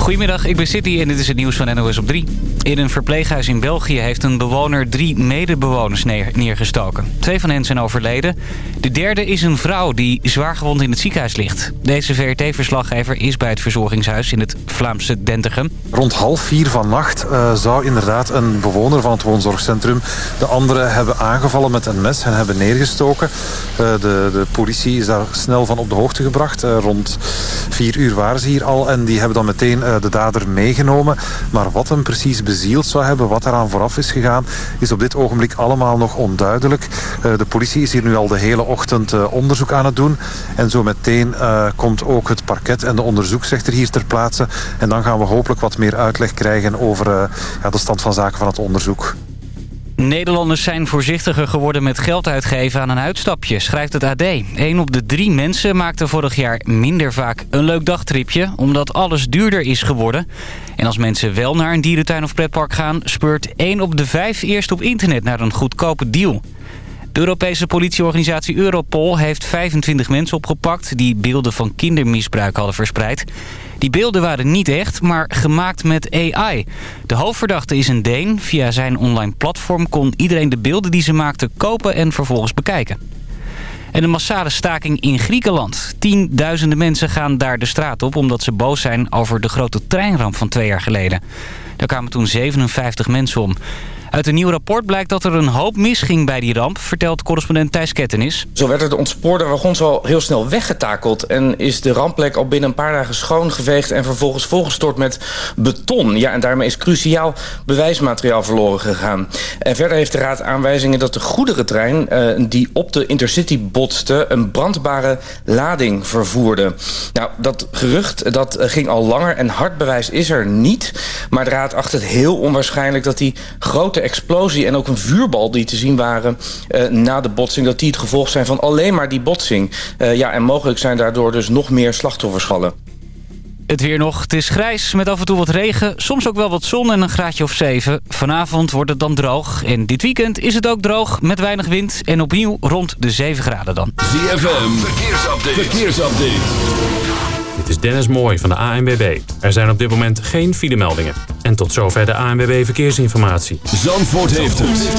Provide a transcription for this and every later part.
Goedemiddag, ik ben City en dit is het nieuws van NOS op 3. In een verpleeghuis in België heeft een bewoner drie medebewoners neergestoken. Twee van hen zijn overleden. De derde is een vrouw die zwaargewond in het ziekenhuis ligt. Deze VRT-verslaggever is bij het verzorgingshuis in het Vlaamse Dentegem. Rond half vier vannacht uh, zou inderdaad een bewoner van het woonzorgcentrum... de andere hebben aangevallen met een mes en hebben neergestoken. Uh, de, de politie is daar snel van op de hoogte gebracht. Uh, rond vier uur waren ze hier al en die hebben dan meteen de dader meegenomen. Maar wat hem precies bezield zou hebben, wat eraan vooraf is gegaan... is op dit ogenblik allemaal nog onduidelijk. de politie is hier nu al de hele ochtend onderzoek aan het doen. En zo meteen komt ook het parket en de onderzoeksrechter hier ter plaatse. En dan gaan we hopelijk wat meer uitleg krijgen over de stand van zaken van het onderzoek. Nederlanders zijn voorzichtiger geworden met geld uitgeven aan een uitstapje, schrijft het AD. Een op de drie mensen maakte vorig jaar minder vaak een leuk dagtripje... omdat alles duurder is geworden. En als mensen wel naar een dierentuin of pretpark gaan... speurt één op de vijf eerst op internet naar een goedkope deal. De Europese politieorganisatie Europol heeft 25 mensen opgepakt... die beelden van kindermisbruik hadden verspreid. Die beelden waren niet echt, maar gemaakt met AI. De hoofdverdachte is een Deen. Via zijn online platform kon iedereen de beelden die ze maakten kopen en vervolgens bekijken. En een massale staking in Griekenland. Tienduizenden mensen gaan daar de straat op omdat ze boos zijn over de grote treinramp van twee jaar geleden. Daar kwamen toen 57 mensen om. Uit een nieuw rapport blijkt dat er een hoop misging bij die ramp, vertelt correspondent Thijs Kettenis. Zo werden de ontspoorde wagons al heel snel weggetakeld en is de rampplek al binnen een paar dagen schoongeveegd en vervolgens volgestort met beton. Ja, en daarmee is cruciaal bewijsmateriaal verloren gegaan. En verder heeft de raad aanwijzingen dat de goederentrein uh, die op de Intercity botste een brandbare lading vervoerde. Nou, dat gerucht dat ging al langer en hard bewijs is er niet, maar de raad acht het heel onwaarschijnlijk dat die grote explosie en ook een vuurbal die te zien waren uh, na de botsing... dat die het gevolg zijn van alleen maar die botsing. Uh, ja, en mogelijk zijn daardoor dus nog meer slachtoffers vallen. Het weer nog. Het is grijs met af en toe wat regen. Soms ook wel wat zon en een graadje of 7. Vanavond wordt het dan droog. En dit weekend is het ook droog met weinig wind. En opnieuw rond de 7 graden dan. ZFM, verkeersupdate. verkeersupdate. Is Dennis Mooij van de ANWB. Er zijn op dit moment geen filemeldingen. En tot zover de ANWB Verkeersinformatie. Zandvoort heeft het.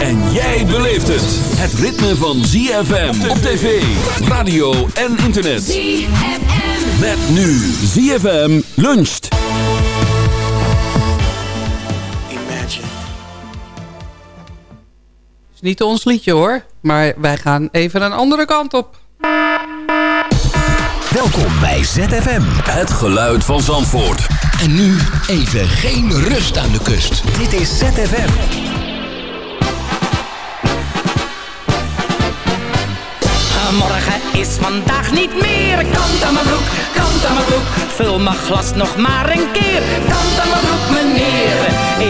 En jij beleeft het. Het ritme van ZFM op tv, radio en internet. ZFM. Met nu ZFM luncht. Imagine. Het is niet ons liedje hoor. Maar wij gaan even een andere kant op. Welkom bij ZFM. Het geluid van Zandvoort. En nu even geen rust aan de kust. Dit is ZFM. Morgen is vandaag niet meer. Kant aan mijn broek, kant aan mijn broek. Vul mijn glas nog maar een keer. Kant aan mijn broek, meneer.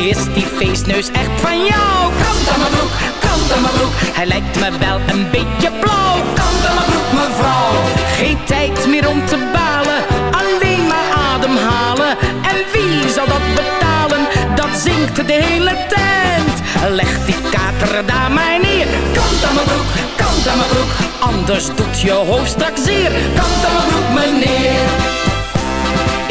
Is die feestneus echt van jou? Kant aan mijn broek, kant aan mijn broek. Hij lijkt me wel een beetje blauw. Kant aan mijn broek, mevrouw. Geen tijd meer om te balen. Alleen maar ademhalen. En wie zal dat betalen? Dat zingt de hele tent. Leg die kater daar maar neer. Kant aan mijn broek, kant aan mijn broek. Anders doet je hoofd straks zeer. Kant aan mijn broek, meneer.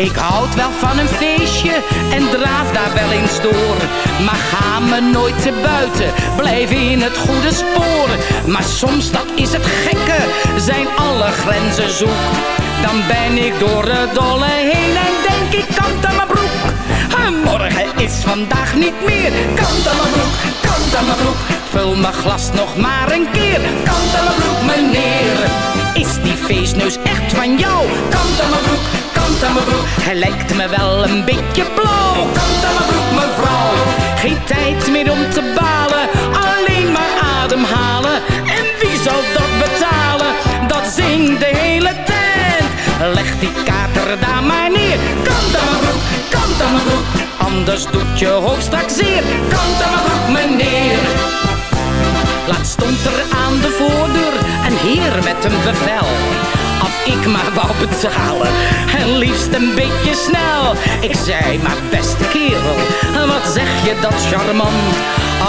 Ik houd wel van een feestje en draaf daar wel eens door. Maar ga me nooit te buiten, blijf in het goede spoor. Maar soms, dat is het gekke, zijn alle grenzen zoek. Dan ben ik door het dolle heen en denk ik kant aan mijn broek. Morgen is vandaag niet meer. Kant aan mijn broek, kant aan mijn broek. Vul mijn glas nog maar een keer. Kant aan mijn broek, meneer. Is die feestneus echt van jou? Kant aan mijn broek, kant mijn broek. Hij lijkt me wel een beetje blauw. Kant aan mijn broek, mevrouw. Geen tijd meer om te balen. Alleen maar ademhalen. En wie zal dat betalen? Dat zingt de hele tijd. Leg die kater daar maar neer. Kant aan mijn broek, kant aan mijn broek. Anders doet je hoofd straks zeer. Kant aan mijn broek, meneer. Laat stond er aan de voordeur een heer met een bevel. Als ik maar wou betalen, en liefst een beetje snel. Ik zei, maar beste kerel, wat zeg je dat charmant?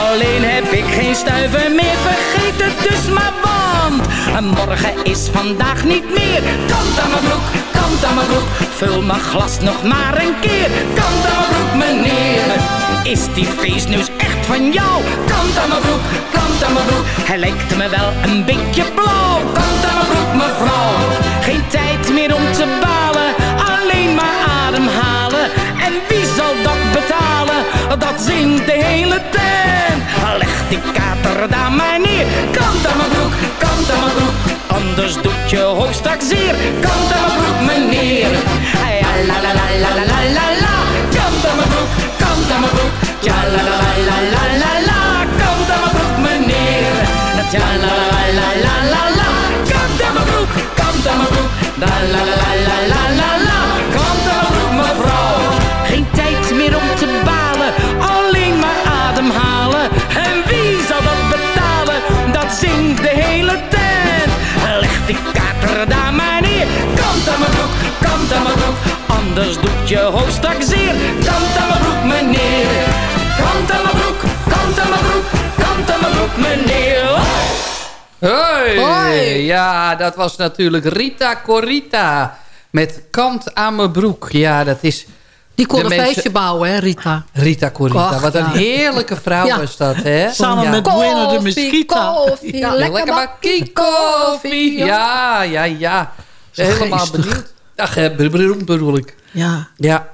Alleen heb ik geen stuiver meer, vergeet het dus maar want Morgen is vandaag niet meer. Kant aan mijn broek, kant aan mijn broek. Vul mijn glas nog maar een keer. Kant aan mijn broek meneer is die feestneus echt van jou? Kant aan mijn broek, kant aan mijn broek. Hij lijkt me wel een beetje blauw. Kant aan mijn broek, mevrouw. Geen tijd meer om te balen. Alleen maar ademhalen. En wie zal dat betalen? Dat zingt de hele tent. Leg die kater daar maar neer. Kant aan mijn broek, kant aan mijn broek. Anders doet je hoofd straks zeer. Kant aan mijn broek, meneer. Ay, la la la la la la la. Kant aan mijn broek kant aan mijn broek Ja la la la la la la Kant aan mijn broek meneer Ja la la la la la la Kant aan mijn broek, kant aan mijn broek La la la la la la la Kant aan mijn broek mevrouw Geen tijd meer om te balen Alleen maar ademhalen. En wie zal dat betalen? Dat zingt de hele tent Leg die kater daar maar neer. Kant aan mijn broek, kant aan mijn broek. Anders doet je hoofd meneer Hoi. Hoi. Ja, dat was natuurlijk Rita Corita. Met kant aan mijn broek. Ja, dat is... Die kon een mensen- feestje bouwen, hè, Rita? Rita Corita. Ach, Wat een ja. heerlijke vrouw Ja. was dat, hè? Samen Ja. met Buena de Mesquita. koffie, Ja, lekker, lekker bakkie koffie. Ja, ja, ja. Helemaal geestig. benieuwd. Ach, beroemd bedoel ik. Ja. Ja.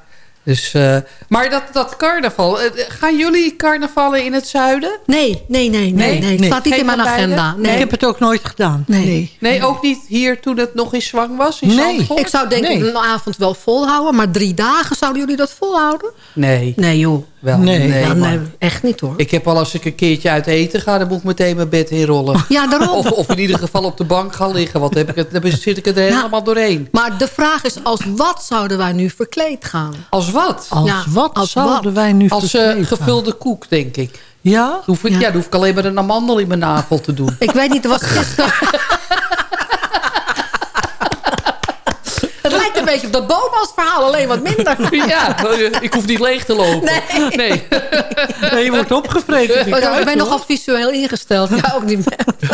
Dus, eh, maar dat, dat carnaval. eh, gaan jullie carnavallen in het zuiden? Nee, nee, nee, nee, Nee? nee. Het Nee. staat niet Geen in mijn agenda. Ik Nee. heb het ook nooit gedaan. Nee. Nee, ook niet hier toen het nog in zwang was? In Nee. Zandvoort? Ik zou denk ik Nee. een avond wel volhouden, maar drie dagen zouden jullie dat volhouden? Nee, Nee, joh. Wel. Nee. Nee, ja, maar- nee, echt niet hoor. Ik heb al als ik een keertje uit eten ga, dan moet ik meteen mijn bed inrollen. Ja, daarom. Of, of in ieder geval op de bank gaan liggen, want dan, heb ik het, dan zit ik er helemaal doorheen. Maar de vraag is, als wat zouden wij nu verkleed gaan? Als wat? Als Ja, wat als zouden wat? wij nu Als eh, verkleed gaan? gevulde koek, denk ik. Ja? Hoef ik, ja. Ja. dan hoef ik alleen maar een amandel in mijn navel te doen. Ik weet niet, er was gisteren... Het lijkt een beetje op dat boomhansverhaal, alleen wat minder. Ja, ik hoef niet leeg te lopen. Nee. nee. Nee, je wordt opgevreten. Die Oh, ik ben nogal visueel ingesteld. Ja, ook niet meer.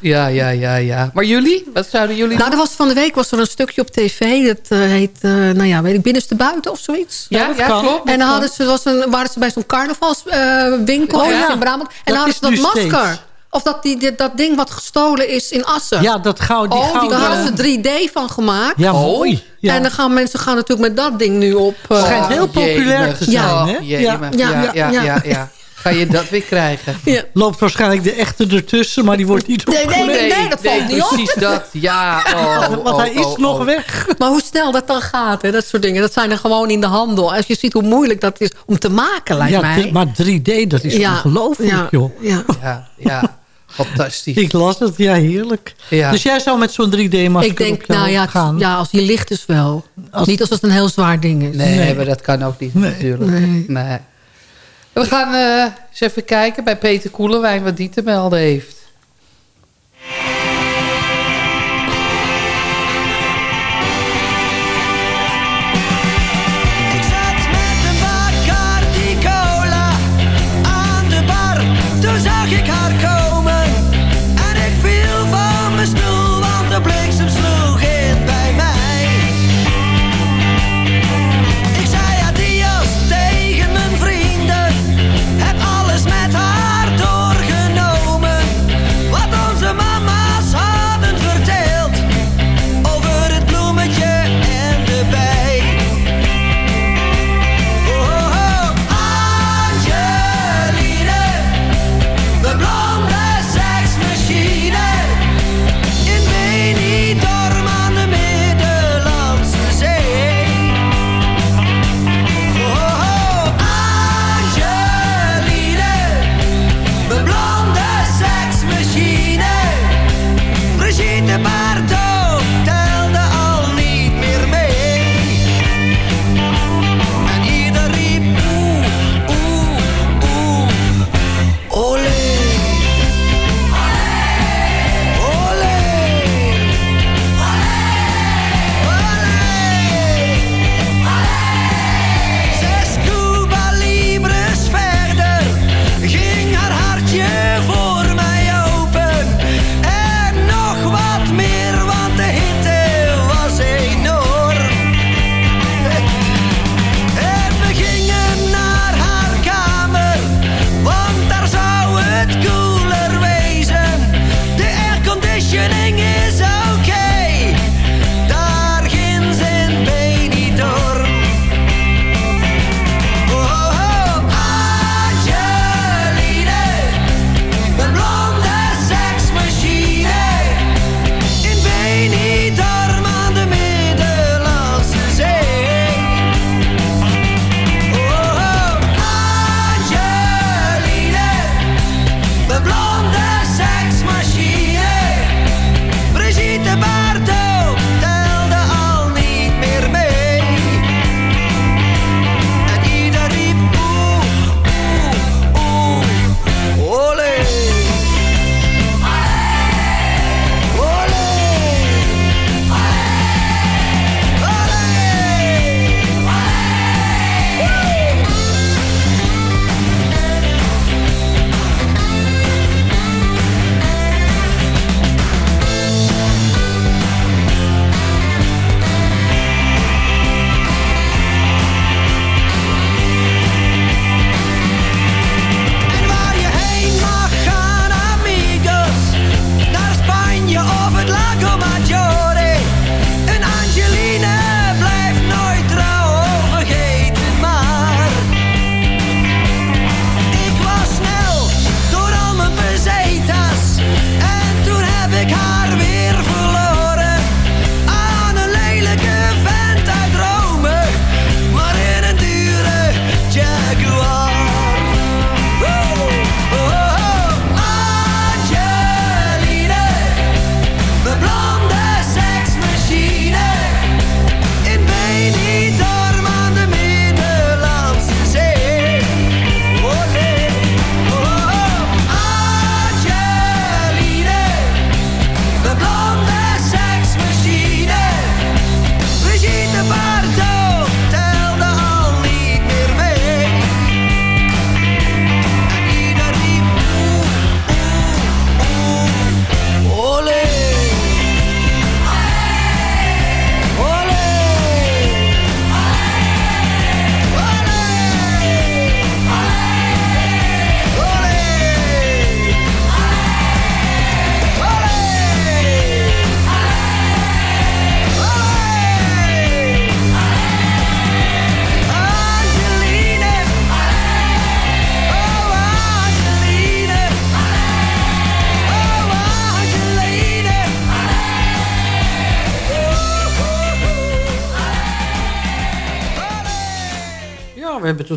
Ja, ja, ja, ja. Maar jullie? Wat zouden jullie Nou, er was van de week was er een stukje op tv. Dat eh, heet, eh, nou ja, weet ik, binnenste buiten of zoiets. Ja, dat ja kan. klopt. En dan hadden ze, was een, waren ze bij zo'n carnavalswinkel Oh, ergens ja. in Brabant. En Dat dan hadden ze dat masker. steeds. Of dat, die, die- dat ding wat gestolen is in Assen. Ja, dat gauw, die oh, die, gouden... daar hadden ze 3D van gemaakt. Ja, mooi. Ja. En dan gaan mensen gaan natuurlijk met dat ding nu op... eh, Schijnt heel populair jemig. te zijn, Ja, hè? Ja. Ja, Ja, ja, ja. Ga je dat weer krijgen? ja. Loopt waarschijnlijk de echte ertussen, maar die wordt niet Nee, nee, opgelegd. nee, nee, dat valt niet op. precies dat. Ja, oh, Want oh, hij is oh, nog oh. weg. Maar hoe snel dat dan gaat, hè, dat soort dingen. Dat zijn er gewoon in de handel. Als je ziet hoe moeilijk dat is om te maken, lijkt Ja, mij. maar 3D, dat is Ja, ongelooflijk, ja, joh. Ja. Ja, ja. Fantastisch. Ik las het, ja, heerlijk. Ja. Dus jij zou met zo'n 3D-masker Ik denk, nou ja, gaan? ja, als die licht is wel. Als- Niet als het een heel zwaar ding is. Nee, Nee. maar dat kan ook niet Nee. natuurlijk. Nee. Nee. We gaan eh, eens even kijken bij Peter Koelewijn wat die te melden heeft.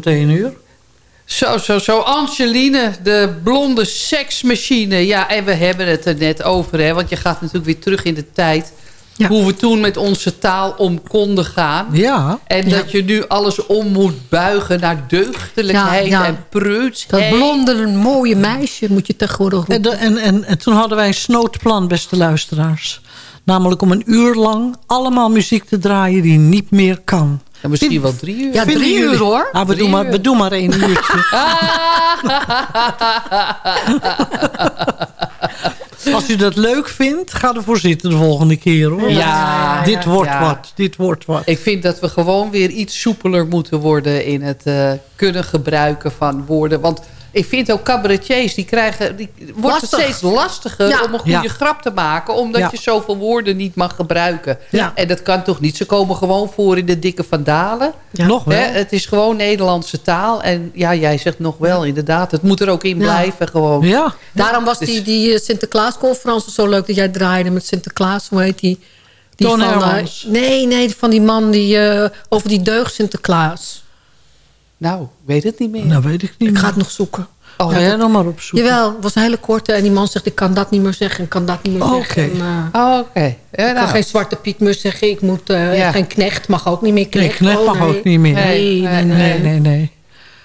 Tot één uur. Zo, zo, zo. Angeline, de blonde seksmachine. Ja, en we hebben het er net over, hè. Want je gaat natuurlijk weer terug in de tijd. Hoe we toen met onze taal om konden gaan. Ja. En dat je nu alles om moet buigen naar deugdelijkheid Ja, en preuts. Dat blonde, mooie meisje moet je tegenwoordig En, roepen. en, en, en toen hadden wij een snoodplan, beste luisteraars. Namelijk om een uur lang allemaal muziek te draaien die niet meer kan. Ja, misschien wel drie uur. Ja, drie uur hoor. Ah, we, Drie doen maar, we doen maar één uurtje. Als u dat leuk vindt, ga ervoor zitten de volgende keer. hoor. Ja, dit wordt ja. wat, dit wordt wat. Ik vind dat we gewoon weer iets soepeler moeten worden... in het eh, kunnen gebruiken van woorden. Want ik vind ook cabaretiers, die krijgen... Die, wordt het steeds lastiger Ja. om een goede Ja. grap te maken... omdat Ja. je zoveel woorden niet mag gebruiken. Ja. En dat kan toch niet? Ze komen gewoon voor in de dikke vandalen. Nog wel. Hè, het is gewoon Nederlandse taal. En ja, jij zegt nog wel, inderdaad. Het moet er ook in Ja. blijven gewoon. Ja. Daarom was die, die eh, Sinterklaasconferentie zo leuk dat jij draaide met Sinterklaas. Hoe heet die? die Toon van, eh, nee, nee, van die man die eh, over die deugd Sinterklaas. Nou, weet het niet meer. Nou, weet ik niet Ik ga het nog zoeken. Oh, Ga jij nog maar opzoeken. Jawel, het was een hele korte. En die man zegt, ik kan dat niet meer zeggen. Ik kan dat niet meer Oké. zeggen. En, eh, Oh, oké. Ja, ik kan nou. geen zwarte piet meer zeggen. Ik moet, eh, Ja. geen knecht mag ook niet meer Nee, knecht. knecht Oh, mag nee. ook niet meer. Nee, nee, nee. Nee, nee, nee.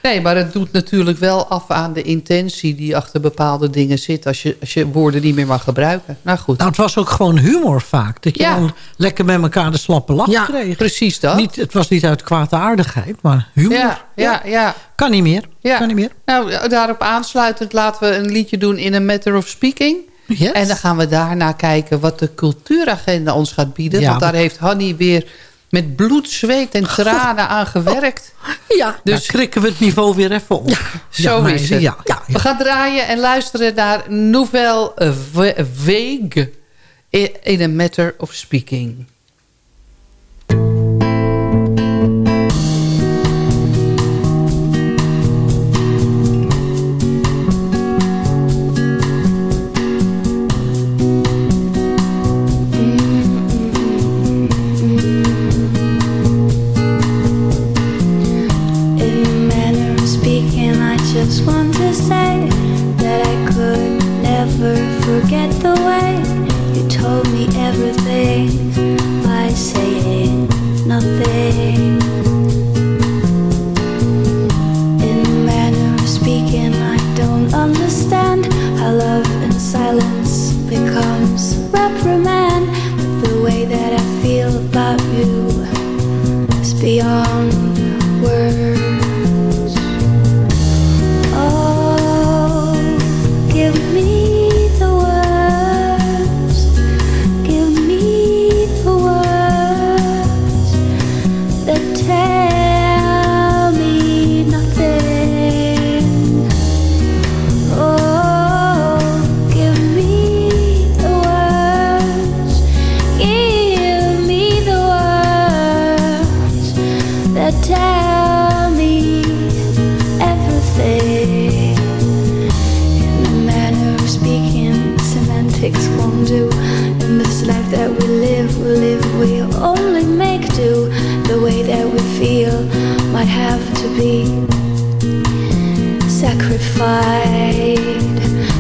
Nee, maar het doet natuurlijk wel af aan de intentie die achter bepaalde dingen zit. Als je, als je woorden niet meer mag gebruiken. Nou goed, Nou, het was ook gewoon humor vaak. Dat je Ja. dan lekker met elkaar de slappe lach Ja, kreeg. precies dat. Niet, het was niet uit kwaadaardigheid, maar humor. ja, ja, ja. Kan niet meer. Kan niet meer. Nou, daarop aansluitend laten we een liedje doen in A Matter of Speaking. Yes. En dan gaan we daarna kijken wat de cultuuragenda ons gaat bieden. Want daar maar- heeft Hanny weer met bloed, zweet en tranen aan gewerkt. Ja, Dus Dus krikken we het niveau weer even op. zo meiden, is het. Ja, ja, We gaan draaien en luisteren naar Nouvelle Vague in in A Matter of Speaking.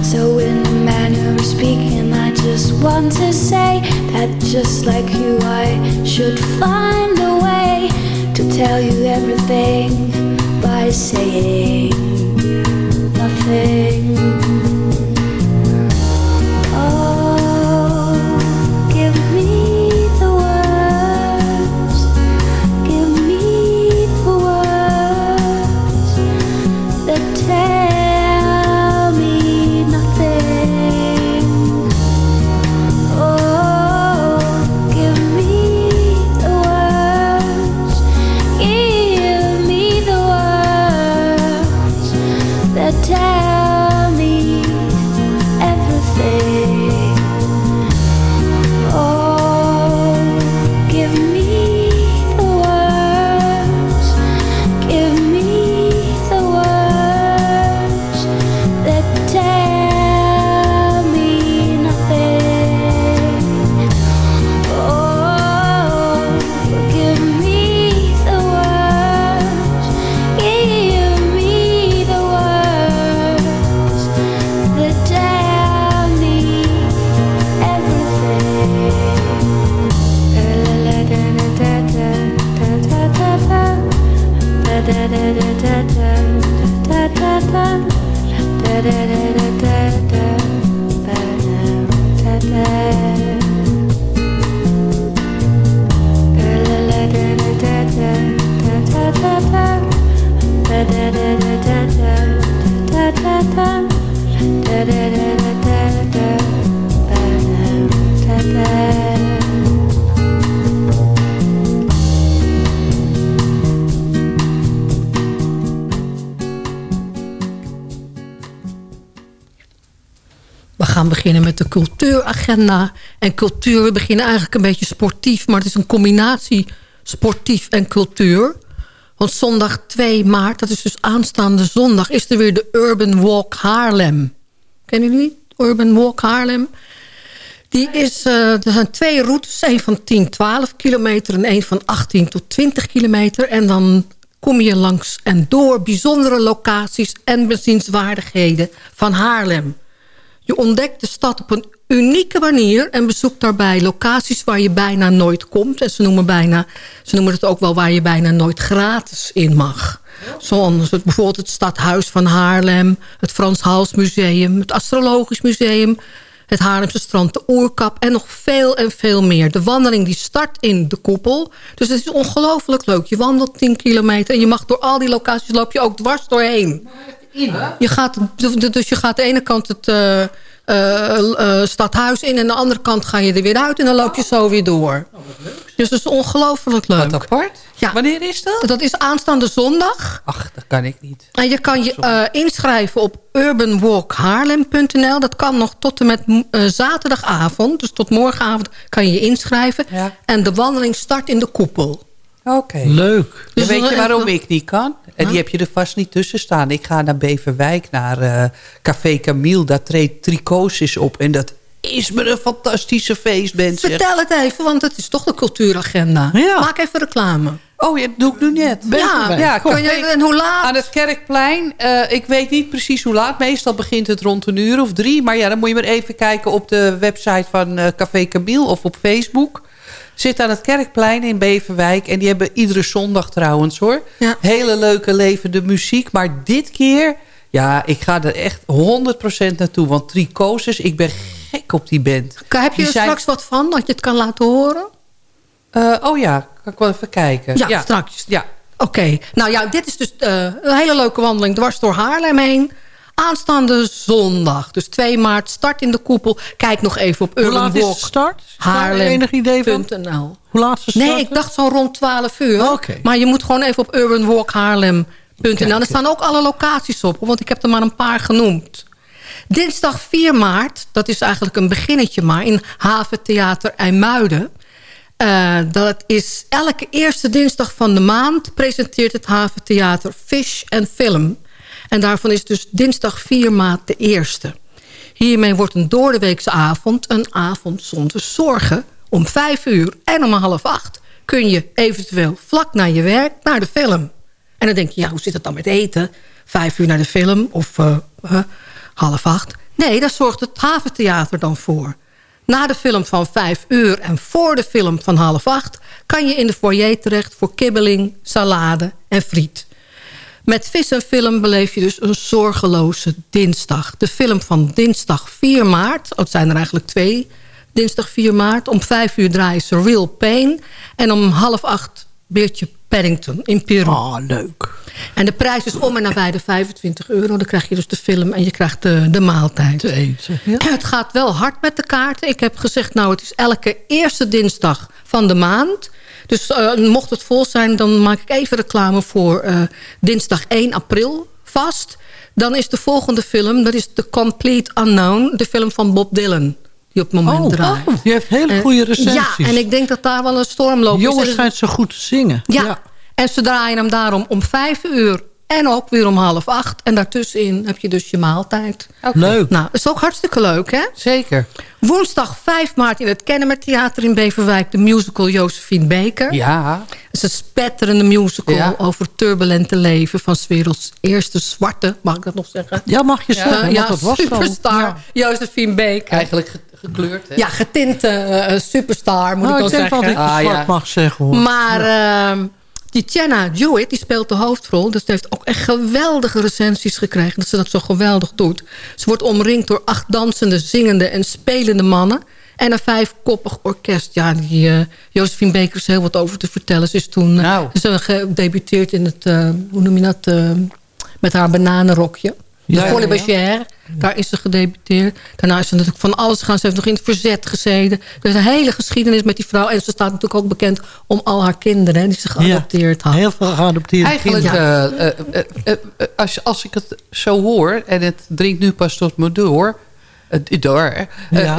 So, in the manner of speaking, I just want to say that just like you, I should find a way to tell you everything by saying nothing. Gaan beginnen met de cultuuragenda. En cultuur, we beginnen eigenlijk een beetje sportief... maar het is een combinatie sportief en cultuur. Want zondag 2 maart, dat is dus aanstaande zondag... is er weer de Urban Walk Haarlem. Kennen jullie Urban Walk Haarlem? Die is, eh, er zijn twee routes, een van 10, 12 kilometer... en een van 18 tot 20 kilometer. En dan kom je langs en door bijzondere locaties en bezienswaardigheden van Haarlem. Je ontdekt de stad op een unieke manier en bezoekt daarbij locaties waar je bijna nooit komt. En ze noemen, bijna, ze noemen het ook wel waar je bijna nooit gratis in mag. Zoals het, bijvoorbeeld het Stadhuis van Haarlem, het Frans Hals Museum, het Astrologisch Museum, het Haarlemse strand, de Oerkap en nog veel en veel meer. De wandeling die start in de koepel. Dus het is ongelooflijk leuk. Je wandelt 10 kilometer en je mag door al die locaties loop je ook dwars doorheen. Je gaat, dus je gaat de ene kant het uh, uh, stadhuis in... en de andere kant ga je er weer uit en dan loop je zo weer door. Dus dat is ongelooflijk leuk. Wat apart? Ja. Wanneer is dat? Dat is aanstaande zondag. Ach, dat kan ik niet. En je kan je uh, inschrijven op urbanwalkhaarlem.nl. Dat kan nog tot en met uh, zaterdagavond. Dus tot morgenavond kan je je inschrijven. Ja. En de wandeling start in de koepel. Oké. Okay. Leuk. Dus weet je waarom ik niet kan? En die heb je er vast niet tussen staan. Ik ga naar Beverwijk, naar uh, Café Camille. Daar treedt Tricosis op. En dat is me een fantastische feestband. Vertel het even, want het is toch de cultuuragenda. Ja. Maak even reclame. Oh, ja, dat doe ik nu net. Ja, ja kom. Je, en hoe laat? Aan het Kerkplein. Uh, ik weet niet precies hoe laat. Meestal begint het rond een uur of drie. Maar ja, dan moet je maar even kijken op de website van uh, Café Camille of op Facebook. Zit aan het Kerkplein in Beverwijk. En die hebben iedere zondag trouwens hoor. Ja. Hele leuke levende muziek. Maar dit keer... Ja, ik ga er echt 100% naartoe. Want Tricosis, ik ben gek op die band. Heb je er zijn... straks wat van, dat je het kan laten horen? Uh, oh ja, kan ik wel even kijken. Ja, ja. straks. Ja. Oké, okay. nou ja, dit is dus uh, een hele leuke wandeling dwars door Haarlem heen. Aanstaande zondag, dus 2 maart, start in de koepel. Kijk nog even op Urban Hoe laat Walk. is de start? Haarlem. enig idee van? .nl. Hoe laat is de Nee, ik dacht zo rond 12 uur. Okay. Maar je moet gewoon even op urbanwalkhaarlem.nl. Er staan ook alle locaties op, want ik heb er maar een paar genoemd. Dinsdag 4 maart, dat is eigenlijk een beginnetje maar... in Haventheater IJmuiden. Uh, dat is elke eerste dinsdag van de maand... presenteert het Haventheater Fish en Film. En daarvan is dus dinsdag 4 maart de eerste. Hiermee wordt een doordeweekse avond een avond zonder zorgen. Om 5 uur en om half acht kun je eventueel vlak na je werk naar de film. En dan denk je, ja, hoe zit het dan met eten? Vijf uur naar de film of uh, half acht. Nee, daar zorgt het haventheater dan voor. Na de film van vijf uur en voor de film van half acht... kan je in de foyer terecht voor kibbeling, salade en friet. Met vis en film beleef je dus een zorgeloze dinsdag. De film van dinsdag 4 maart, het zijn er eigenlijk twee... dinsdag 4 maart, om vijf uur draaien ze Real Pain... en om half acht Beertje Paddington in Peru. Oh, leuk. En de prijs is om en nabij de 25 euro. Dan krijg je dus de film en je krijgt de, de maaltijd. Te eten, ja. Het gaat wel hard met de kaarten. Ik heb gezegd, nou, het is elke eerste dinsdag van de maand. Dus uh, mocht het vol zijn, dan maak ik even reclame voor uh, dinsdag 1 april vast. Dan is de volgende film, dat is The Complete Unknown. De film van Bob Dylan die op het moment oh, draait. Oh, die heeft hele goede recensies. Ja, en ik denk dat daar wel een storm loopt. De jongen schijnt zo goed te zingen. Ja. ja, en ze draaien hem daarom om vijf uur en ook weer om half acht. En daartussenin heb je dus je maaltijd. Okay. Leuk. Nou, is ook hartstikke leuk, hè? Zeker. Woensdag 5 maart in het Kennemer Theater in Beverwijk... de musical Josephine Baker. Ja. Het is een spetterende musical ja. over het turbulente leven... van 's werelds eerste zwarte, mag ik dat nog zeggen? Ja, mag je zeggen, uh, ja, dat was superstar ja. Josephine Baker. Eigenlijk gekleurd, hè? Ja, getinte uh, superstar, moet nou, ik wel ik zeggen. dat ik ah, zwart ja. mag zeggen, hoor. Maar... Uh, die Jenna Jewett, die speelt de hoofdrol. Dus ze heeft ook echt geweldige recensies gekregen. Dat ze dat zo geweldig doet. Ze wordt omringd door acht dansende, zingende en spelende mannen. En een vijfkoppig orkest. Ja, die uh, Josephine Baker is heel wat over te vertellen. Ze is toen nou. ze gedebuteerd in het, uh, hoe noem je dat, uh, met haar bananenrokje. De ja, Folie ja, ja. daar is ze gedebuteerd. Daarna is ze natuurlijk van alles gaan. Ze heeft nog in het verzet gezeten. Er is een hele geschiedenis met die vrouw. En ze staat natuurlijk ook bekend om al haar kinderen hè, die ze geadopteerd had. Heel veel geadopteerde Eigenlijk, kinderen. Uh, uh, als, als ik het zo hoor, en het dringt nu pas tot me door... Uh, door. Ja.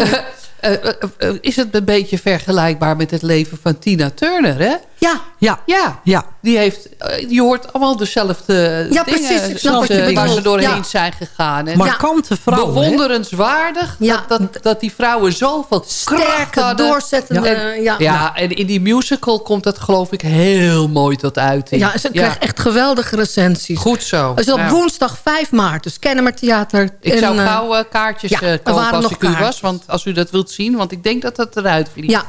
Uh, uh, is het een beetje vergelijkbaar met het leven van Tina Turner, hè? Ja. Ja. Ja. ja. Die heeft, je hoort allemaal dezelfde ja, dingen precies, ik snap wat je waar ze doorheen Ja. zijn gegaan. En Markante vrouwen? Bewonderenswaardig dat, dat, dat die vrouwen zoveel Sterke, hadden. doorzettende... En, ja. ja, en in die musical komt dat geloof ik heel mooi tot uiting. Ja, ze krijgt echt geweldige recensies. Goed zo. Het is op woensdag 5 maart, dus Kennemer Theater. Ik zou eh, gauw eh, kaartjes eh, kopen als ik u was. Want als u dat wilt zien, want ik denk dat het eruit vliegt. Ja,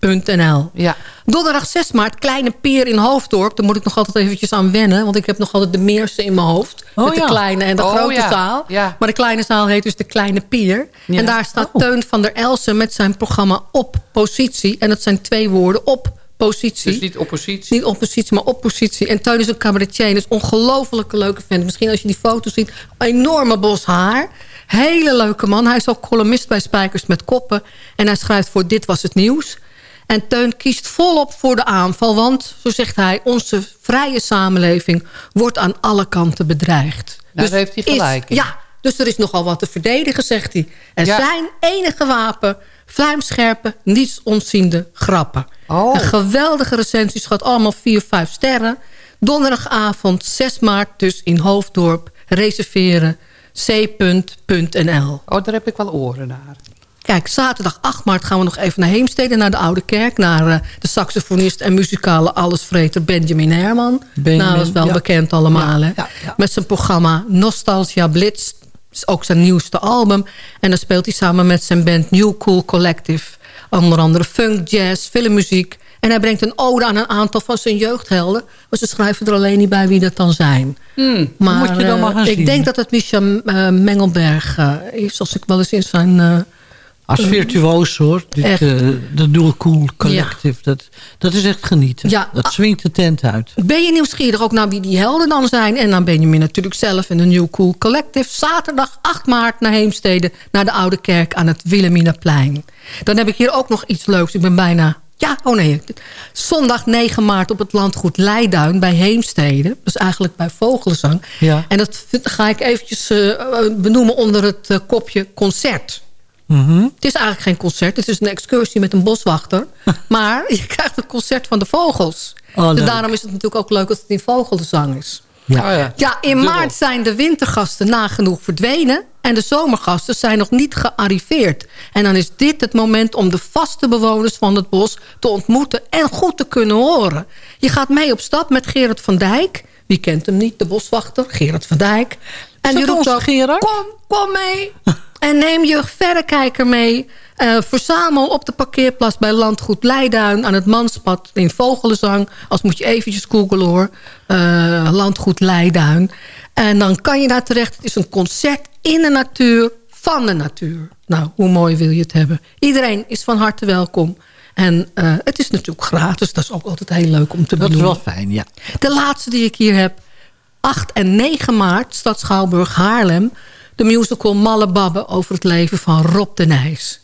kennemertheater.nl. Ja. Donderdag 6 maart, Kleine Peer in Hoofddorp. Daar moet ik nog altijd eventjes aan wennen. Want ik heb nog altijd de meerste in mijn hoofd. Oh, met de kleine en de Oh, grote ja. zaal. Ja. Maar de kleine zaal heet dus de Kleine Pier. En daar staat Oh. Teun van der Elsen met zijn programma Op Positie. En dat zijn twee woorden, op positie. Dus niet oppositie. Niet oppositie, maar oppositie. En Teun is een cabaretier. Een ongelofelijke leuke vent. Misschien als je die foto's ziet. Enorme bos haar. Hele leuke man. Hij is ook columnist bij Spijkers met Koppen. En hij schrijft voor Dit Was Het Nieuws. En Teun kiest volop voor de aanval. Want, zo zegt hij, onze vrije samenleving wordt aan alle kanten bedreigd. Daar heeft hij gelijk ja, dus er is nogal wat te verdedigen, zegt hij. En Ja. zijn enige wapen, vlijmscherpe, niets ontziende grappen. Oh. Een geweldige recensies, gaat allemaal 4, 5 sterren. Donderdagavond 6 maart dus in Hoofddorp. Reserveren c.nl. Oh, daar heb ik wel oren naar. Kijk, zaterdag 8 maart gaan we nog even naar Heemstede, naar de Oude Kerk. Naar eh, de saxofonist en muzikale allesvreter Benjamin Herman. Benjamin, nou, dat is wel ja. bekend allemaal. hè? ja, ja. Met zijn programma Nostalgia Blitz. is ook zijn nieuwste album. En dan speelt hij samen met zijn band New Cool Collective. Onder andere funk, jazz, filmmuziek. En hij brengt een ode aan een aantal van zijn jeugdhelden. Maar ze schrijven er alleen niet bij wie dat dan zijn. Hmm. Maar moet je dan eh, maar gaan ik zien. denk dat het Micha eh, Mengelberg is. Als ik wel eens in zijn... eh, Als virtuoos hoor. Dit, eh, de Dual Cool Collective. Dat, dat is echt genieten. Ja. Dat swingt de tent uit. Ben je nieuwsgierig ook naar wie die helden dan zijn? En dan ben je natuurlijk zelf in de New Cool Collective. Zaterdag 8 maart naar Heemstede, naar de Oude Kerk aan het Wilhelminaplein. Dan heb ik hier ook nog iets leuks. Ik ben bijna... Ja, oh nee. Zondag 9 maart op het landgoed Leiduin bij Heemstede. Dat is eigenlijk bij Vogelenzang. Ja. En dat ga ik eventjes eh, benoemen onder het eh, kopje concert. Mhm. Het is eigenlijk geen concert. Het is een excursie met een boswachter. maar je krijgt het concert van de vogels. Oh, dus daarom is het natuurlijk ook leuk dat het in vogelzang is. Ja. Oh, ja. Ja, in Dubbel. maart zijn de wintergasten nagenoeg verdwenen... en de zomergasten zijn nog niet gearriveerd. En dan is dit het moment om de vaste bewoners van het bos... te ontmoeten en goed te kunnen horen. Je gaat mee op stap met Gerard van Dijk. Wie kent hem niet? De boswachter, Gerard van Dijk. En die dat roept ook, Gerard? kom, kom mee. en neem je verrekijker mee. Eh, verzamel op de parkeerplaats bij Landgoed Leiduin... aan het Manspad in Vogelenzang. Als moet je eventjes googlen hoor. Eh, Landgoed Leiduin. En dan kan je daar terecht. Het is een concert in de natuur, van de natuur. Nou, hoe mooi wil je het hebben? Iedereen is van harte welkom. En eh, het is natuurlijk gratis. Dat is ook altijd heel leuk om te Dat is benoemen. wel fijn, ja. De laatste die ik hier heb. 8 en 9 maart, Stad Schouwburg Haarlem. De musical Malle Babbe over het leven van Rob de Nijs.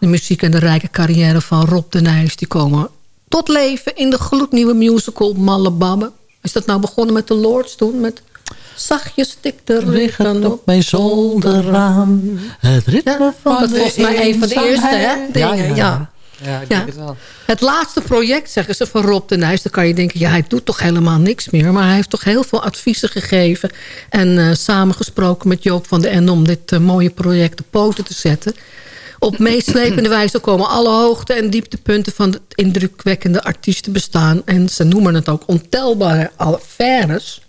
De muziek en de rijke carrière van Rob de Nijs... die komen tot leven in de gloednieuwe musical Malle Babbe. Is dat nou begonnen met de Lords toen? Met zachtjes tik de regen op mijn zolderraam. Het ritme Ja, van dat de volgens mij een van de eerste hè. Ja, dingen. ja, ja. Ja, ik denk het wel. Het laatste project, zeggen ze, van Rob de Nijs... dan kan je denken, ja, hij doet toch helemaal niks meer. Maar hij heeft toch heel veel adviezen gegeven... en eh, samengesproken met Joop van den Ende... om dit eh, mooie project op poten te zetten. Op meeslepende wijze komen alle hoogte- en dieptepunten... van het indrukwekkende artiestenbestaan. En ze noemen het ook ontelbare affaires...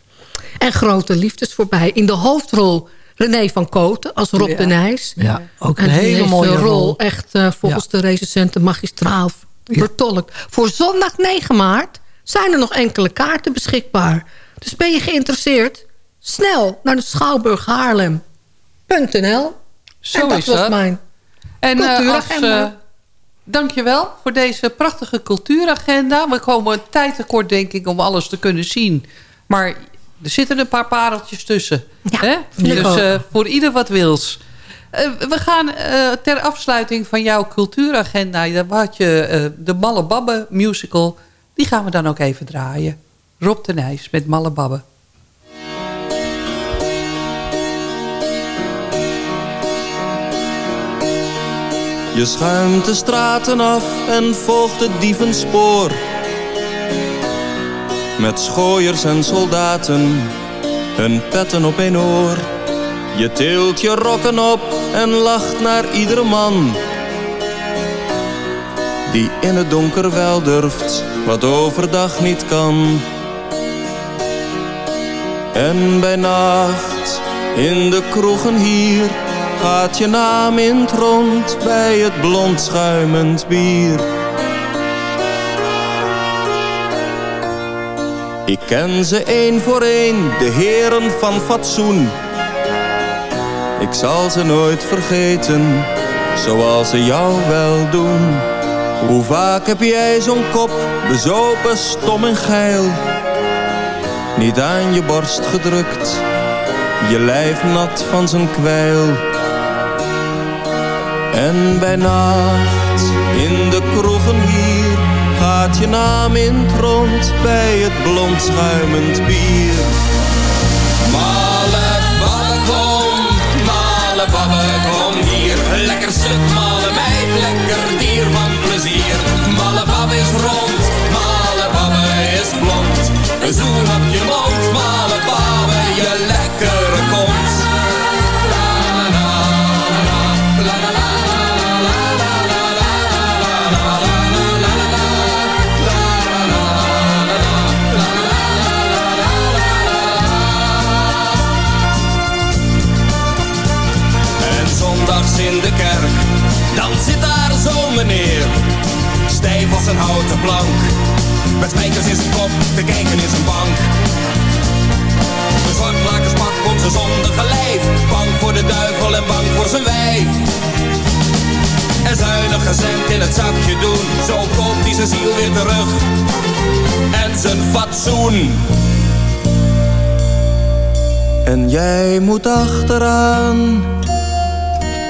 en grote liefdes voorbij. In de hoofdrol René van Koten als Rob Ja. de Nijs... Ja, ook En een hele heeft mooie rol. rol. Echt eh, volgens de recensenten magistraal vertolkt. Voor zondag 9 maart zijn er nog enkele kaarten beschikbaar. Dus ben je geïnteresseerd? Snel naar de Schouwburg Haarlem.nl. Zo en dat is was dat. mijn En eh, cultuuragenda. eh, dankjewel voor deze prachtige cultuuragenda. We komen een tijd tekort, denk ik, om alles te kunnen zien. Maar er zitten een paar pareltjes tussen. Ja, hè? Dus eh, voor ieder wat wils. Eh, we gaan eh, ter afsluiting van jouw cultuuragenda... daar had je eh, de Malle Babbe musical. Die gaan we dan ook even draaien. Rob de Nijs met Malle Babbe. Je schuimt de straten af en volgt het dievenspoor. Met schooiers en soldaten, hun petten op een oor. Je tilt je rokken op en lacht naar iedere man. Die in het donker wel durft, wat overdag niet kan. En bij nacht, in de kroegen hier, gaat je naam in het rond bij het blond schuimend bier. Ik ken ze één voor één, de heren van fatsoen. Ik zal ze nooit vergeten, zoals ze jou wel doen. Hoe vaak heb jij zo'n kop, bezopen, stom en geil. Niet aan je borst gedrukt, je lijf nat van zijn kwijl. En bij nacht, in de kroegen je naam in het rond bij het blond schuimend bier. Malle babbe kom, kom hier. Lekker stuk malle meid, lekker dier van plezier. Malle babbe is rond, malle babbe is blond. Een zoen op je mond, malle babbe, meneer. Stijf als een houten plank, met spijkers in zijn kop, te kijken in zijn bank. Een zwartlakerspak om zijn zondige lijf, bang voor de duivel en bang voor zijn wijf. En zuinig cent in het zakje doen, zo koopt hij zijn ziel weer terug. En zijn fatsoen. En jij moet achteraan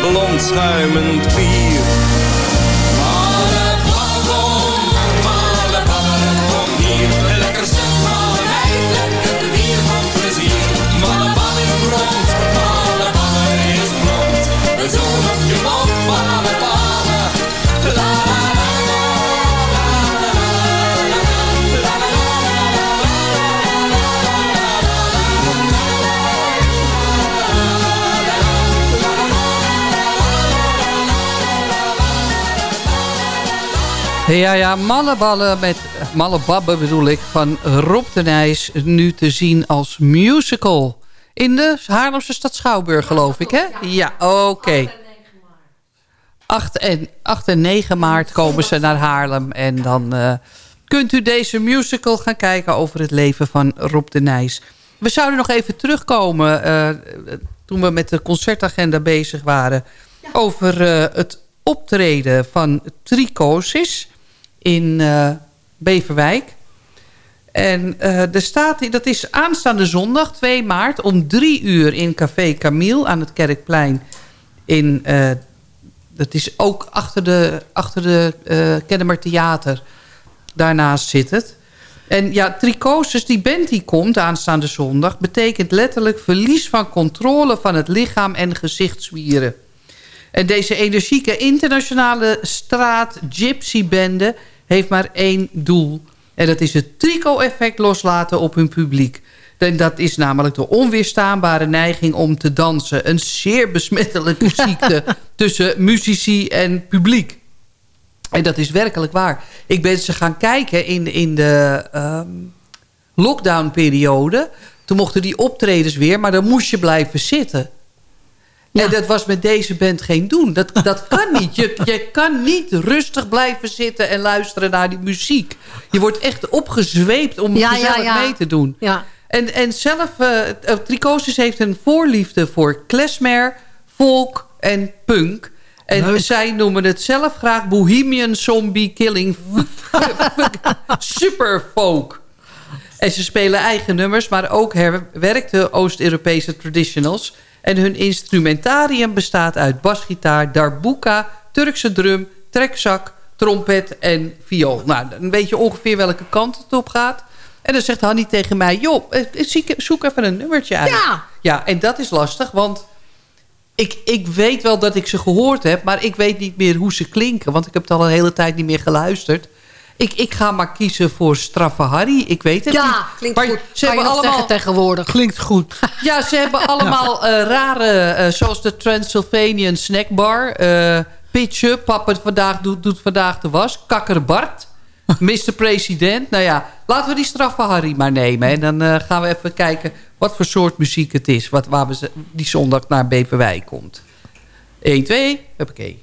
blond bier. Malle babbe kom, malle babbe kom hier. Lekker stuk malle meid, lekker dier van plezier. Malle is rond, malle babbe is. Een zoen op je mond, malle babbe. Ja, ja, malleballen met mallebabben bedoel ik, van Rob de Nijs. Nu te zien als musical. In de Haarlemse stad Schouwburg, geloof ik, hè? Ja, oké. 8 en, 8 en 9 maart komen ze naar Haarlem. En dan eh, kunt u deze musical gaan kijken over het leven van Rob de Nijs. We zouden nog even terugkomen eh, toen we met de concertagenda bezig waren... over eh, het optreden van Tricosis in eh, Beverwijk. En eh er staat, dat is aanstaande zondag 2 maart om 3 uur in Café Camille aan het Kerkplein. In, eh, dat is ook achter de, achter de eh Kennemer Theater. Daarnaast zit het. En ja, tricosis, die band die komt aanstaande zondag... betekent letterlijk verlies van controle van het lichaam en gezichtswieren. En deze energieke internationale straat gypsy bende heeft maar één doel. En dat is het trico-effect loslaten op hun publiek. En dat is namelijk de onweerstaanbare neiging om te dansen. Een zeer besmettelijke ziekte tussen muzici en publiek. En dat is werkelijk waar. Ik ben ze gaan kijken in, in de um, lockdownperiode. Toen mochten die optredens weer, maar dan moest je blijven zitten. En dat was met deze band geen doen. Dat, dat kan niet. Je, je kan niet rustig blijven zitten en luisteren naar die muziek. Je wordt echt opgezweept om Ja, gezellig ja, ja. mee te doen. Ja. En, en zelf, uh, Tricosis heeft een voorliefde voor klezmer, folk en punk. En zij noemen het zelf graag Bohemian Zombie Killing Superfolk. En ze spelen eigen nummers, maar ook herwerkte Oost-Europese traditionals. En hun instrumentarium bestaat uit basgitaar, darbuka, Turkse drum, trekzak, trompet en viool. Nou, dan weet je ongeveer welke kant het op gaat. En dan zegt Hanny tegen mij... joh, zoek even een nummertje uit. Ja. Ja, en dat is lastig, want... Ik, ik weet wel dat ik ze gehoord heb... maar ik weet niet meer hoe ze klinken. Want ik heb het al een hele tijd niet meer geluisterd. Ik, ik ga maar kiezen voor Straffe Harry. Ik weet het Ja, niet. klinkt Maar goed. Ze Kan hebben allemaal... tegenwoordig. Klinkt goed. Ja, ze hebben allemaal eh, rare... eh, zoals de Transylvanian Snackbar. eh Pitje, papa vandaag doet, doet vandaag de was. Kakker Bart. Mr. President. Nou ja, laten we die straffe Harry maar nemen. En dan eh, gaan we even kijken wat voor soort muziek het is. Wat, waar we die zondag naar Beverwijk komt. 1, 2, huppakee.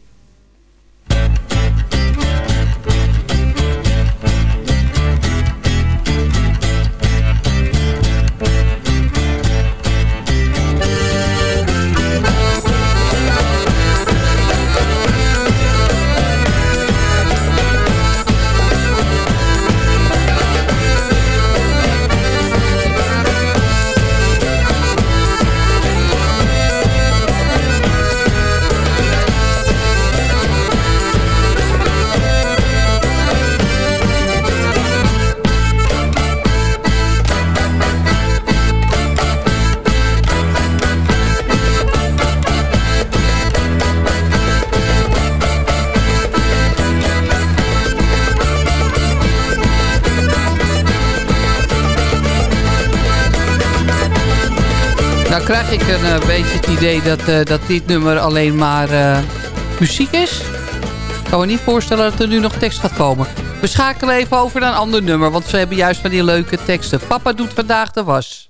Nou krijg ik een eh, beetje het idee dat, eh, dat dit nummer alleen maar eh, muziek is. Ik kan me niet voorstellen dat er nu nog tekst gaat komen. We schakelen even over naar een ander nummer, want ze hebben juist van die leuke teksten. Papa doet vandaag de was.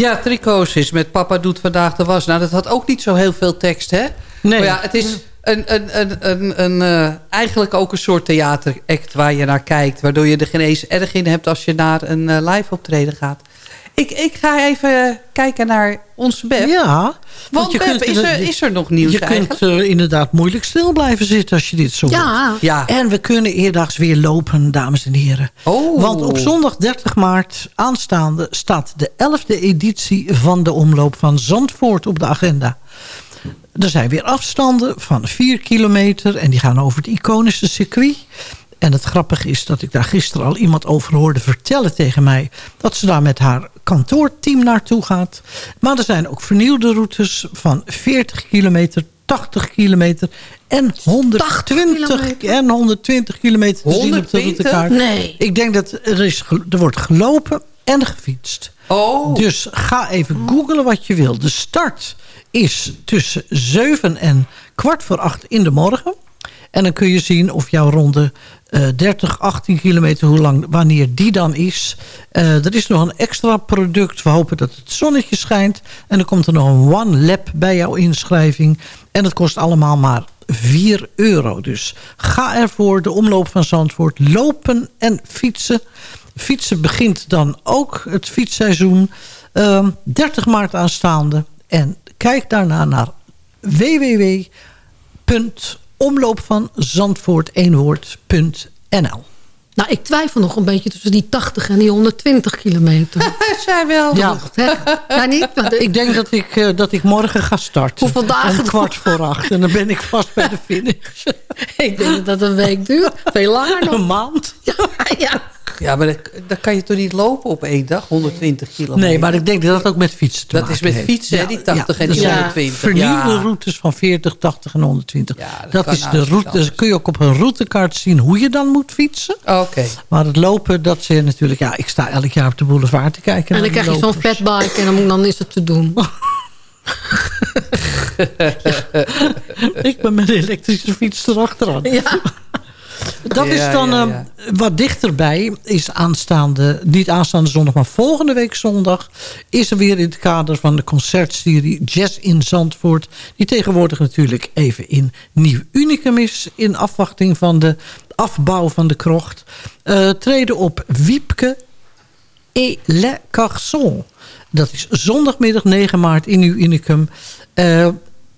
Ja, tricosis met papa doet vandaag de was. Nou, dat had ook niet zo heel veel tekst, hè? Nee. Maar ja, het is een, een, een, een, een, eh, eigenlijk ook een soort theateract waar je naar kijkt. Waardoor je er geen eens erg in hebt als je naar een eh, live optreden gaat. Ik, ik ga even kijken naar onze Beb. Ja. Want, Beb, is, er, is er nog nieuws Je eigenlijk? kunt eh, inderdaad moeilijk stil blijven zitten als je dit zo Ja. Ja. En we kunnen eerdags weer lopen, dames en heren. Oh. Want op zondag 30 maart aanstaande staat de 11e editie van de omloop van Zandvoort op de agenda. Er zijn weer afstanden van 4 kilometer en die gaan over het iconische circuit. En het grappige is dat ik daar gisteren al iemand over hoorde vertellen tegen mij... dat ze daar met haar kantoorteam naartoe gaat. Maar er zijn ook vernieuwde routes van 40 kilometer, 80 kilometer... en 120, en 120 kilometer te zien op de 120? routekaart. Nee. Ik denk dat er, is, er wordt gelopen en gefietst. Oh. Dus ga even googlen wat je wil. De start is tussen 7 en kwart voor 8 in de morgen. En dan kun je zien of jouw ronde eh 30, 18 kilometer, hoe lang, wanneer die dan is. Eh, er is nog een extra product. We hopen dat het zonnetje schijnt. En dan komt er nog een one lap bij jouw inschrijving. En dat kost allemaal maar 4 euro. Dus ga ervoor, de omloop van Zandvoort. Lopen en fietsen. Fietsen begint dan ook het fietsseizoen. Ehm, 30 maart aanstaande. En kijk daarna naar www.omloopvanzandvoort1woord.nl Nou, ik twijfel nog een beetje tussen die 80 en die 120 kilometer. Zij wel. Ja. Ja, niet? Ik- Ik denk dat ik, eh, dat ik morgen ga starten. Hoeveel dagen Om kwart voor acht. En dan ben ik vast bij de finish. ik denk dat dat een week duurt. Veel langer nog. Een maand. Ja, ja. Ja, maar dan, kan je toch niet lopen op één dag, 120 kilometer? Nee, maar ik denk dat dat ook met fietsen te Dat maken is met heeft. fietsen, hè, die 80 en dat die zijn 120. Vernieuwde Ja. routes van 40, 80 en 120. dat dat kan is de route. Dus kun je ook op een routekaart zien hoe je dan moet fietsen. Oké. Maar het lopen, dat ze natuurlijk... Ja, ik sta elk jaar op de boulevard te kijken. En dan krijg je zo'n fatbike en dan, dan is het te doen. ik ben met een elektrische fiets erachteraan. Ja. Dat Ja, is dan ja, ehm, ja. wat dichterbij. Is aanstaande, niet aanstaande zondag, maar volgende week zondag... is er weer in het kader van de concertserie Jazz in Zandvoort... die tegenwoordig natuurlijk even in Nieuw Unicum is... in afwachting van de afbouw van de krocht. Eh, treden op Wiepke et Le Carson. Dat is zondagmiddag 9 maart in Nieuw Unicum. Eh,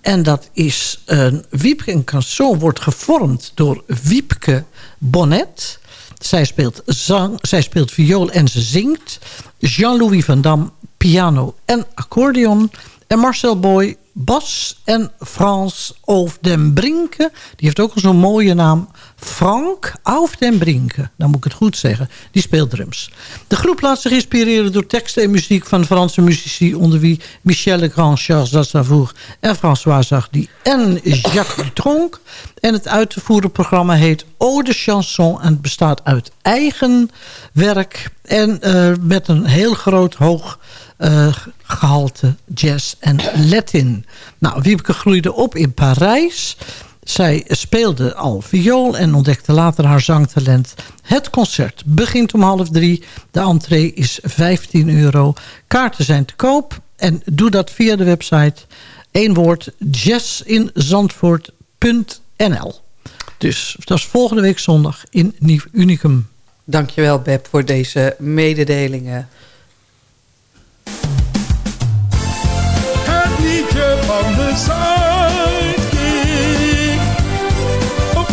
en dat is een Wiepke en Carson wordt gevormd door Wiepke Bonnet. Zij speelt, zang, zij speelt viool en ze zingt. Jean-Louis van Dam piano en accordeon. En Marcel Boy bas en Frans Oof den Brinke. Die heeft ook al zo'n mooie naam. Frank Oof den Brinke. Dan moet ik het goed zeggen. Die speelt drums. De groep laat zich inspireren door teksten en muziek van Franse muzici... onder wie Michel Legrand, Charles Aznavour en François Hardy en Jacques Dutronc. En het uit te voeren programma heet Eau de Chanson... en het bestaat uit eigen werk en eh, met een heel groot hoog eh, gehalte jazz en Latin. Nou, Wiebke groeide op in Parijs. Zij speelde al viool en ontdekte later haar zangtalent. Het concert begint om half drie. De entree is 15 euro. Kaarten zijn te koop. En doe dat via de website. Eén woord, jazzinzandvoort.nl. Dus dat is volgende week zondag in Nieuw Unicum. Dankjewel, Beb, voor deze mededelingen. Van de Zuidkiek. Op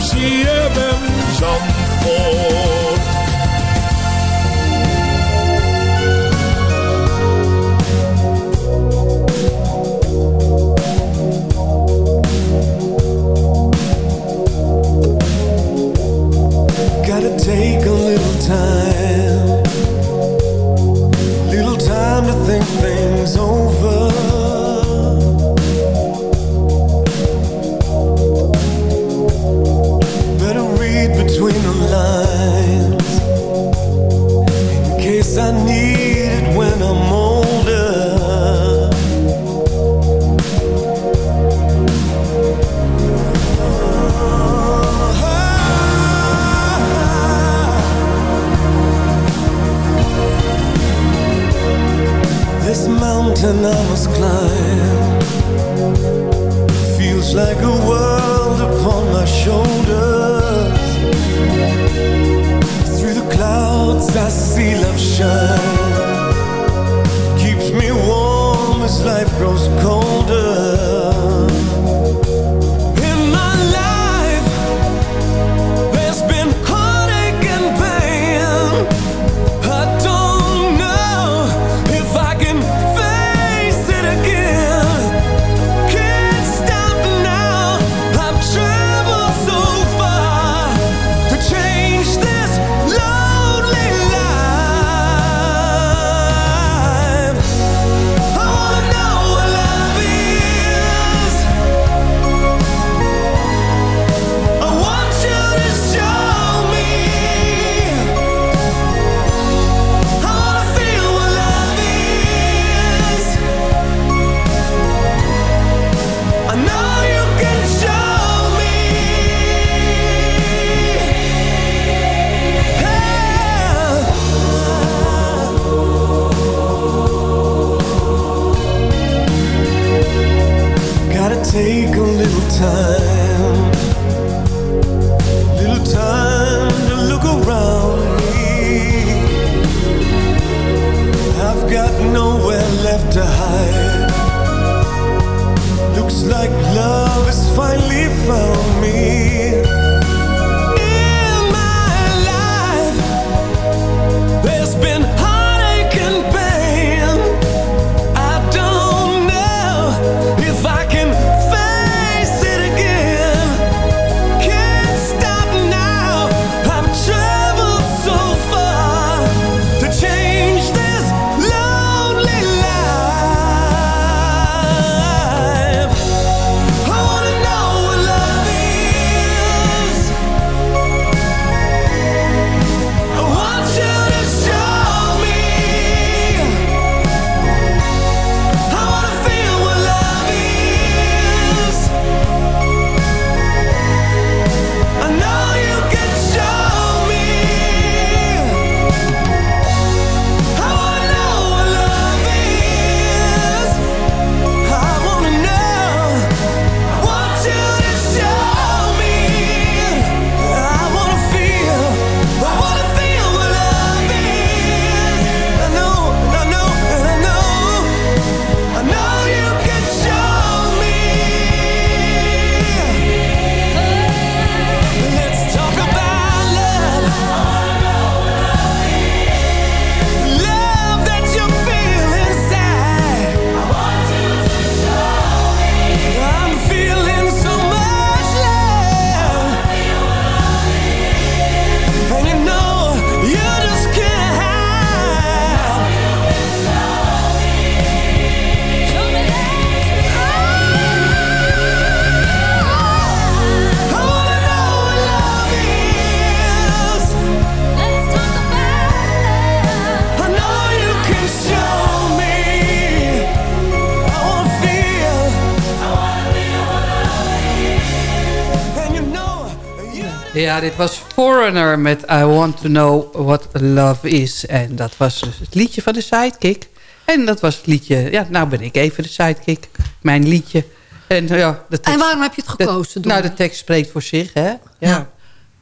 Ja, dit was Foreigner met I Want To Know What Love Is. En dat was dus het liedje van de Sidekick. En dat was het liedje... Ja, nou ben ik even de Sidekick. Mijn liedje. En, ja, de tekst, En waarom heb je het gekozen? de- nou, de tekst spreekt voor zich, hè? Ja,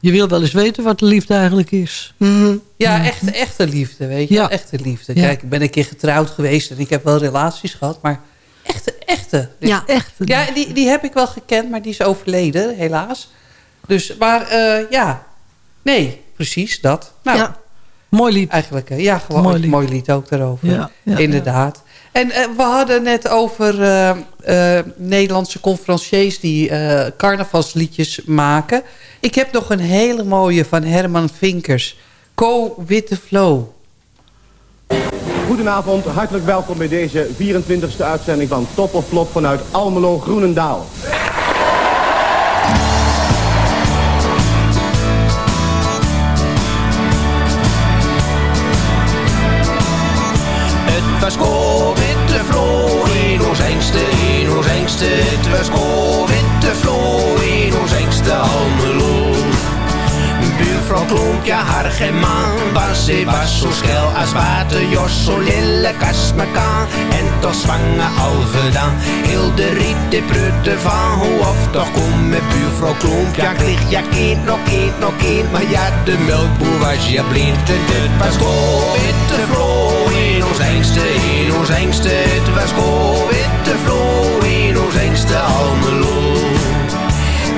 Je wil wel eens weten wat de liefde eigenlijk is. ja echte, echte liefde, weet je. Ja. Echte liefde. Ja. Kijk, ik ben een keer getrouwd geweest... en ik heb wel relaties gehad, maar echte, echte. Ja, echt. Ja, die, die heb ik wel gekend, maar die is overleden, helaas. Dus, maar eh, ja, nee, precies dat. Nou, Ja. Mooi lied. Eigenlijk, eh, ja, gewoon Mooi een lied. mooi lied ook daarover. Ja, ja, Inderdaad. En eh, we hadden net over eh, eh, Nederlandse conferenciers die eh, carnavalsliedjes maken. Ik heb nog een hele mooie van Herman Vinkers. Go with the flow. Goedenavond, hartelijk welkom bij deze 24e uitzending van Top of Flop vanuit Almelo Groenendaal. Het go witte flow in ons engste Almelo. Buurvrouw kloompje haar geen man Was ze was zo schel als water Jos zo lelijk als En toch zwanger over dan Heel de riet de prutte van Hoe of. Toch kom met buurvrouw kloompje Kreeg ja kind nog kind nog kind Maar ja de melkboer was ja blind. En dit was go witte vlo In ons engste, in ons engste. Het was go witte vlo Ons engste Almelo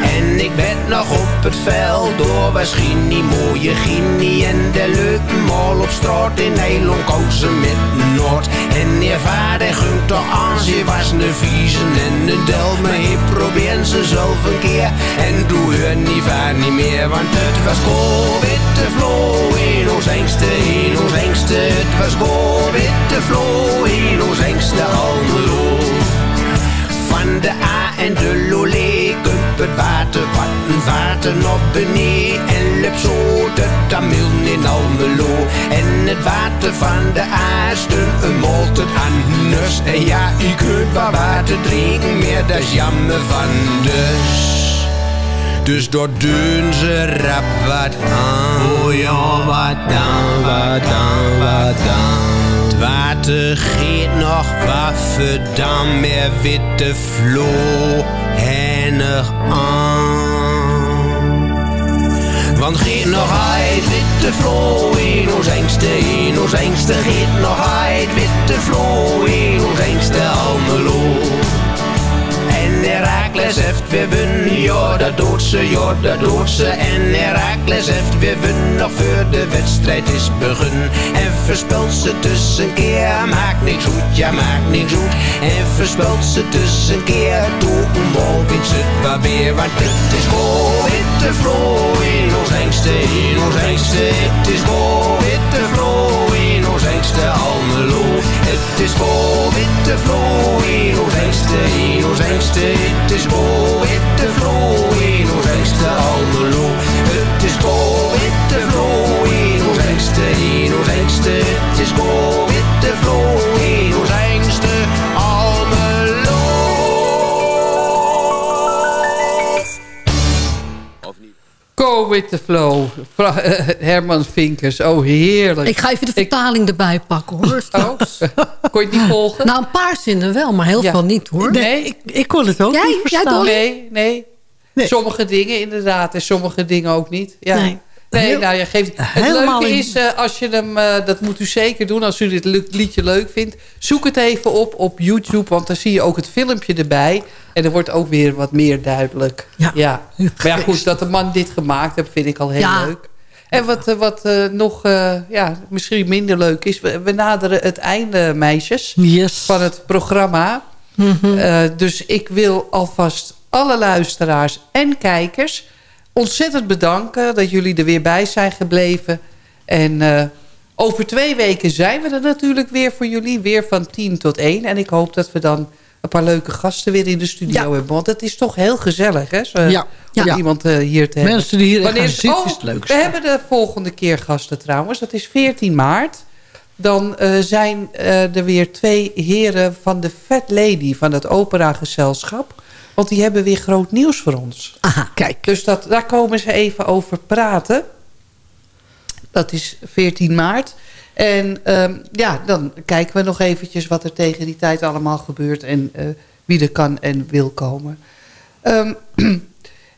en ik ben nog op het veld door Ginny, mooie Ginny En de leuke mol op straat in Nederland kozen met Noord. En je vader gunt toch aan, ze was een viezen en een del Maar probeer ze zelf een keer En doe haar niet vaar niet meer Want het was go witte vlo in ons engste, in ons engste Het was go witte vlo in ons engste Almelo van de A en de Lolé. Kump het water, wat een water op beneden En lep zo de Tamil in Almelo. En het water van de Aasten een molt het aan nus En ja, u kunt wel water drinken, meer dat is jammer van dus. Dus door doen ze rap wat aan. Oh ja, wat dan, wat dan, wat dan water geeft nog waffen dan meer witte vlo hennig aan. Want geet nog uit witte vlo in ons engste, in ons engste Geet nog uit witte vlo in ons engste Almelo Herakles heeft weer wun, ja dat doet ze, ja dat doet ze. En Herakles heeft weer wun, nog voor de wedstrijd is begun En verspelt ze tussen keer, maakt niks goed, ja maakt niks goed. En verspelt ze tussen keer, omhoog wint ze het wel weer? Want het is go witte vlo in ons engste, in ons engste Het is go witte vlo in ons engste Almelo. Het is go witte vlo in ons engste, in ons engste Het is go witte vlo in ons engste Almelo. Het is go witte vlo in ons engste, in ons engste Het is go witte vlo in ons Go with the flow. Fra- eh, Herman Vinkers. Oh, heerlijk. Ik ga even de vertaling erbij pakken hoor. Oh, kon je het niet volgen? Nou, een paar zinnen wel, maar heel Ja. veel niet hoor. Nee, ik, ik kon het ook Jij- niet jij verstaan. Dolly? Nee, nee. Sommige dingen inderdaad en sommige dingen ook niet. Ja. Nee. Nee, Heel- nou, je geeft... Het leuke in- is, eh, als je hem... eh, dat moet u zeker doen als u dit liedje leuk vindt. Zoek het even op op YouTube, want dan zie je ook het filmpje erbij. En er wordt ook weer wat meer duidelijk. Ja. Maar ja, goed, dat de man dit gemaakt heeft, vind ik al heel Ja. leuk. En wat, eh, wat nog ja, misschien minder leuk is... We, we naderen het einde, meisjes, van het programma. Eh, dus ik wil alvast alle luisteraars en kijkers... ontzettend bedanken dat jullie er weer bij zijn gebleven. En eh, over twee weken zijn we er natuurlijk weer voor jullie. Weer van 10 tot 1. En ik hoop dat we dan een paar leuke gasten weer in de studio hebben. Want het is toch heel gezellig, hè? Zo, Ja. Om Ja. iemand eh, hier te hebben. Mensen die hier Wanneer gaan zitten oh, is het leukste. We hebben de volgende keer gasten trouwens. Dat is 14 maart. Dan eh, zijn er weer twee heren van de Fat Lady... van het operagezelschap. Want die hebben weer groot nieuws voor ons. Aha. Kijk. Dus dat, daar komen ze even over praten. Dat is 14 maart. En ehm, ja, dan kijken we nog eventjes wat er tegen die tijd allemaal gebeurt... en eh, wie er kan en wil komen. Ehm,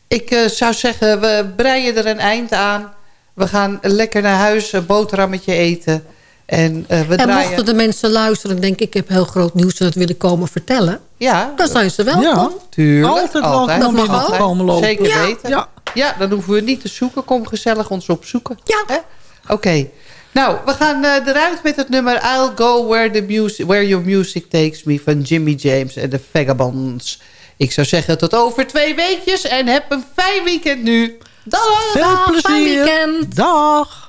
ik eh, zou zeggen, we breien er een eind aan. We gaan lekker naar huis, een boterhammetje eten. En eh, we En draaien... mochten de mensen luisteren en denken... ik heb heel groot nieuws dat willen komen vertellen... Ja, dan zijn ze welkom. Ja. Tuurlijk, Altijd altijd. mag ook. komen lopen. Zeker Ja. weten. Ja. Ja, dan hoeven we niet te zoeken. Kom gezellig ons opzoeken. Ja. Hè? Oké. Nou, we gaan eh, eruit met het nummer I'll Go Where, the music, Where Your Music Takes Me... van Jimmy James en de Vagabonds. Ik zou zeggen tot over twee weekjes en heb een fijn weekend nu. Dag! Veel Dag, fijn plezier. weekend. Dag.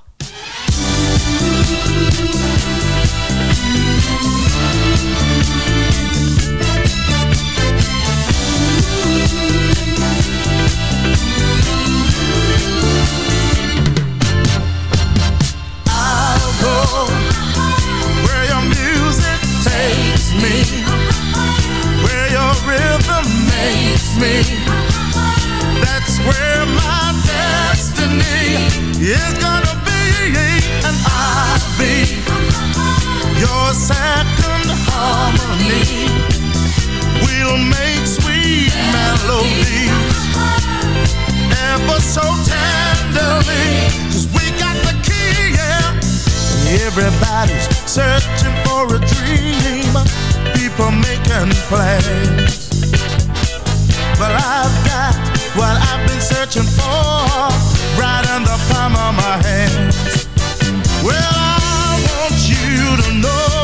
Me. That's where my destiny is gonna be, and I'll be your second harmony. We'll make sweet melodies ever so tenderly, 'cause we got the key, yeah. Everybody's searching for a dream, people making plans. Well, I've got what I've been searching for right in the palm of my hand. Well, I want you to know